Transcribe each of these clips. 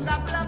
plata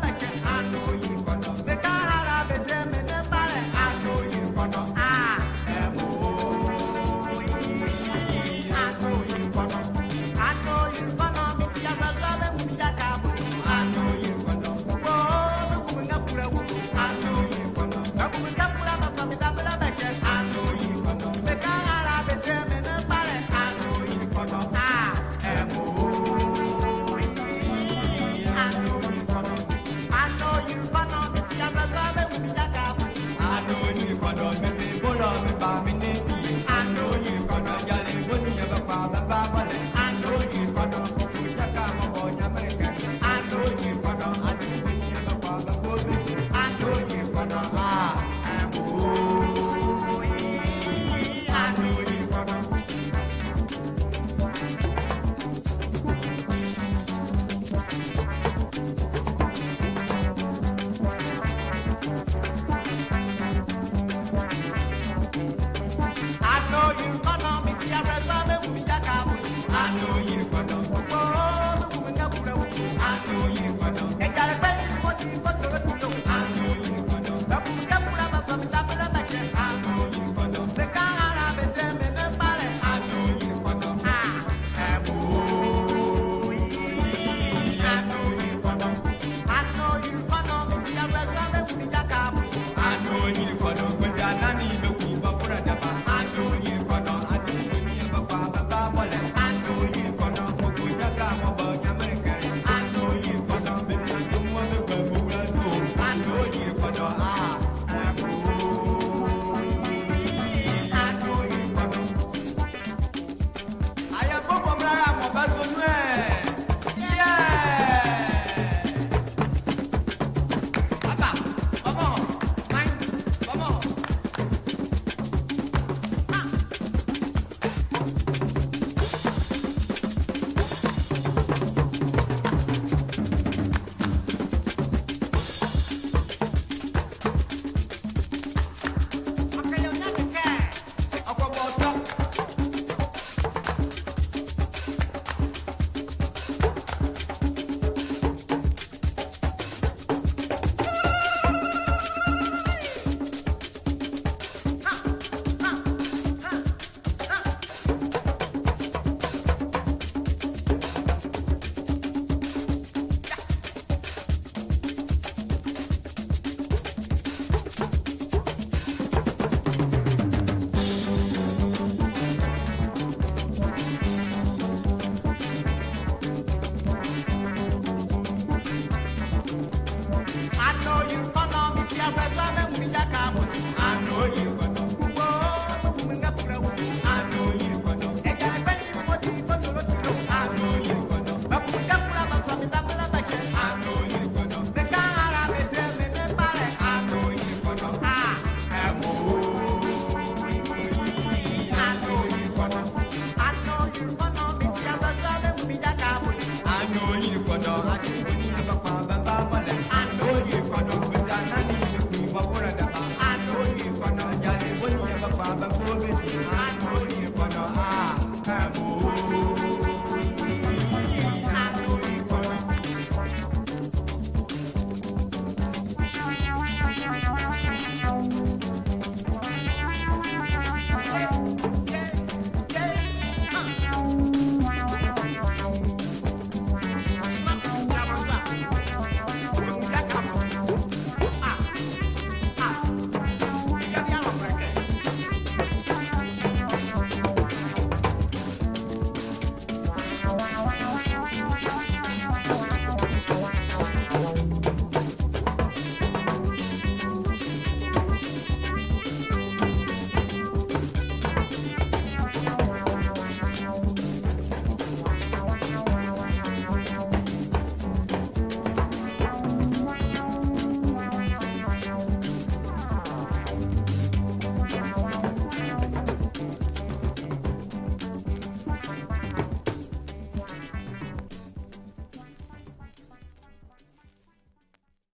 my